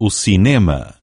o cinema.